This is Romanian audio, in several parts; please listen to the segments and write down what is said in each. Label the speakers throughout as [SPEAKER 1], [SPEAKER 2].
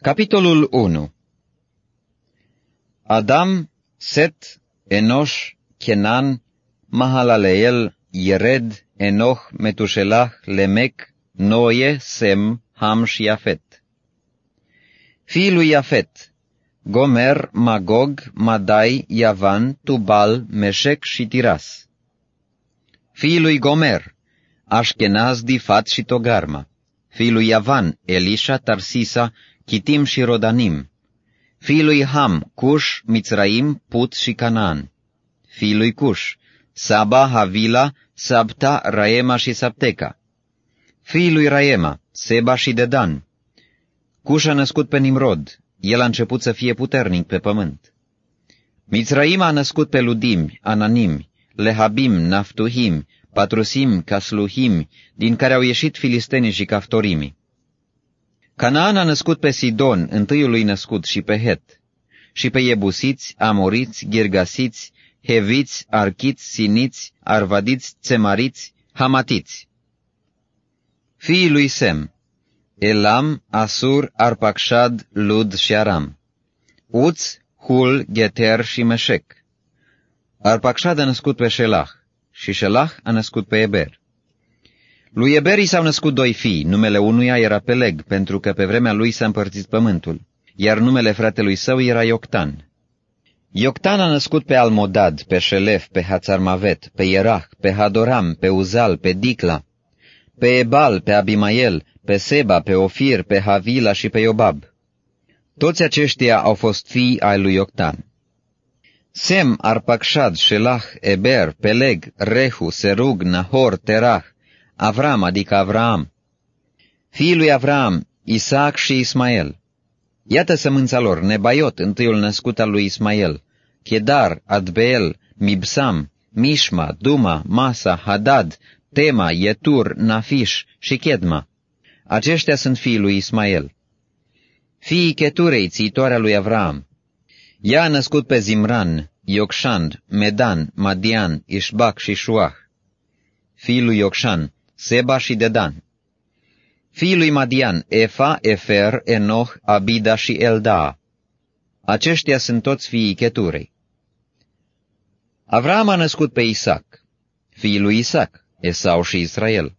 [SPEAKER 1] Capitolul 1 Adam, Set, Enosh, Kenan, Mahalaleel, Yered, Enoch, Metushelah, Lemec, Noe, Sem, Ham și Iafet. Fiii lui Iafet, Gomer, Magog, Madai, Yavan, Tubal, Meșec și Tiras. Fiii lui Gomer, Ashkenaz, Difat și Togarma. Fiii lui Yavan, Elisha, Tarsisa, Chitim și Rodanim. Fiii lui Ham, Cush, Mitzraim, Put și Canaan. Fiii lui Cush, Saba, Havila, Sabta, Raema și Sapteca. Fiii lui Raema, Seba și Dedan. Cush a născut pe Nimrod, el a început să fie puternic pe pământ. Mitzraim a născut pe Ludim, Ananim, Lehabim, Naftuhim, Patrusim, Casluhim, din care au ieșit filistenii și caftorimii. Canaan a născut pe Sidon, întâiului născut, și pe Het, și pe Iebusiți, Amoriți, Girgasiți, Heviți, Archiți, Siniți, Arvadiți, Țemariți, Hamatiți. Fiii lui Sem, Elam, Asur, Arpacșad, Lud și Aram. Uț, Hul, Geter și Meșec. Arpacșad a născut pe Shelah și Shelah a născut pe Eber. Lui Eber i s-au născut doi fii, numele unuia era Peleg, pentru că pe vremea lui s-a împărțit pământul, iar numele fratelui său era Ioctan. Ioctan a născut pe Almodad, pe Șelef, pe Hațarmavet, pe Ierah, pe Hadoram, pe Uzal, pe Dicla, pe Ebal, pe Abimael, pe Seba, pe Ofir, pe Havila și pe Iobab. Toți aceștia au fost fii ai lui Ioctan. Sem, Arpacșad, Shelah, Eber, Peleg, Rehu, Serug, Nahor, Terah, Avram, adică Avram. Fiii lui Avram, Isaac și Ismael. Iată sămânța lor, Nebaiot, întâiul născut al lui Ismael, Chedar, Adbeel, Mibsam, Mishma, Duma, Masa, Hadad, Tema, Yetur, Nafish și Chedma. Aceștia sunt fiii lui Ismael. Fiii Cheturei, țiitoarea lui Avram. Ea a născut pe Zimran, Iocșan, Medan, Madian, Ishbac și Shuah. Fiii lui Iocșan, Seba și Dedan. Fiii lui Madian, Efa, Efer, Enoch, Abida și Eldaa. Aceștia sunt toți fiii Cheturei. Avram a născut pe Isaac, fiii lui Isaac, Esau și Israel.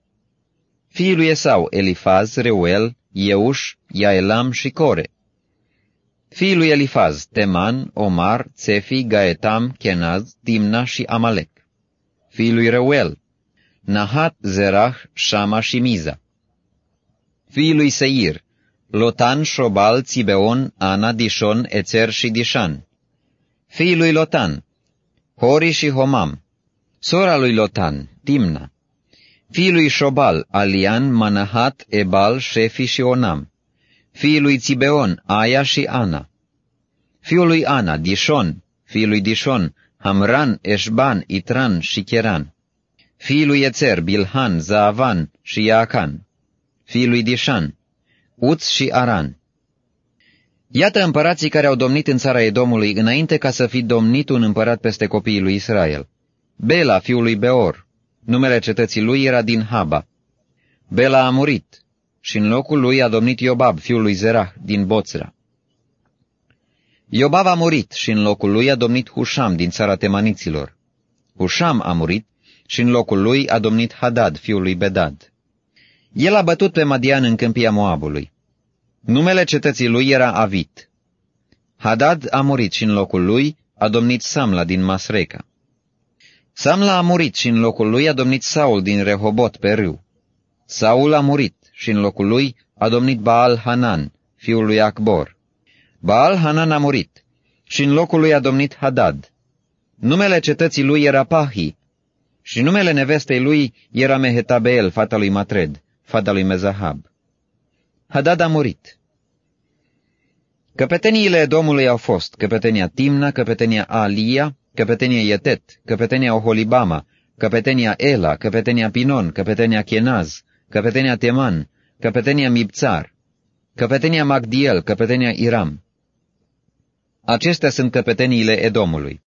[SPEAKER 1] Fiii lui Esau, Elifaz, Reuel, Euș, Iaelam și Core. Fiii lui Elifaz, Teman, Omar, Tsefi, Gaetam, Kenaz, Timna și Amalek. Fiii lui Reuel, Nahat, Zerah, Shama și Miza. Fiii lui Seir, Lotan, Shobal, Țibeon, Ana, Dishon, Ețer și Dishan. Fiii lui Lotan, Hori și Homam. Sora lui Lotan, Timna. Fiii lui Shobal, Alian, Manahat, Ebal, Shefi și Onam. Fiii lui Țibeon, Aia și Ana. Fiul lui Ana, Dishon. Fiii lui Dishon, Hamran, Eșban, Itran și Cheran. Fiii lui Ețer, Bilhan, Zaavan și Iaacan. Fiii lui Dishan, Uț și Aran. Iată împărații care au domnit în țara Edomului înainte ca să fi domnit un împărat peste copiii lui Israel. Bela, fiul lui Beor, numele cetății lui era din Haba. Bela a murit și în locul lui a domnit Iobab, fiul lui Zerah, din Boțra. Iobab a murit și în locul lui a domnit Husham din țara temaniților. Husham a murit și în locul lui a domnit Hadad, fiul lui Bedad. El a bătut pe Madian în câmpia Moabului. Numele cetății lui era Avit. Hadad a murit și în locul lui a domnit Samla din Masreca. Samla a murit și în locul lui a domnit Saul din Rehobot pe râu. Saul a murit și în locul lui a domnit Baal Hanan, fiul lui Acbor. Baal Hanan a murit și în locul lui a domnit Hadad. Numele cetății lui era Pahi și numele nevestei lui era Mehetabeel, fata lui Matred, fata lui Mezahab. Hadad a murit. Căpeteniile Domului au fost căpetenia Timna, căpetenia Alia, căpetenia Yetet, căpetenia Oholibama, căpetenia Ela, căpetenia Pinon, căpetenia Chenaz, căpetenia Teman, căpetenia Mibțar, căpetenia Magdiel, căpetenia Iram. Acestea sunt căpeteniile Edomului.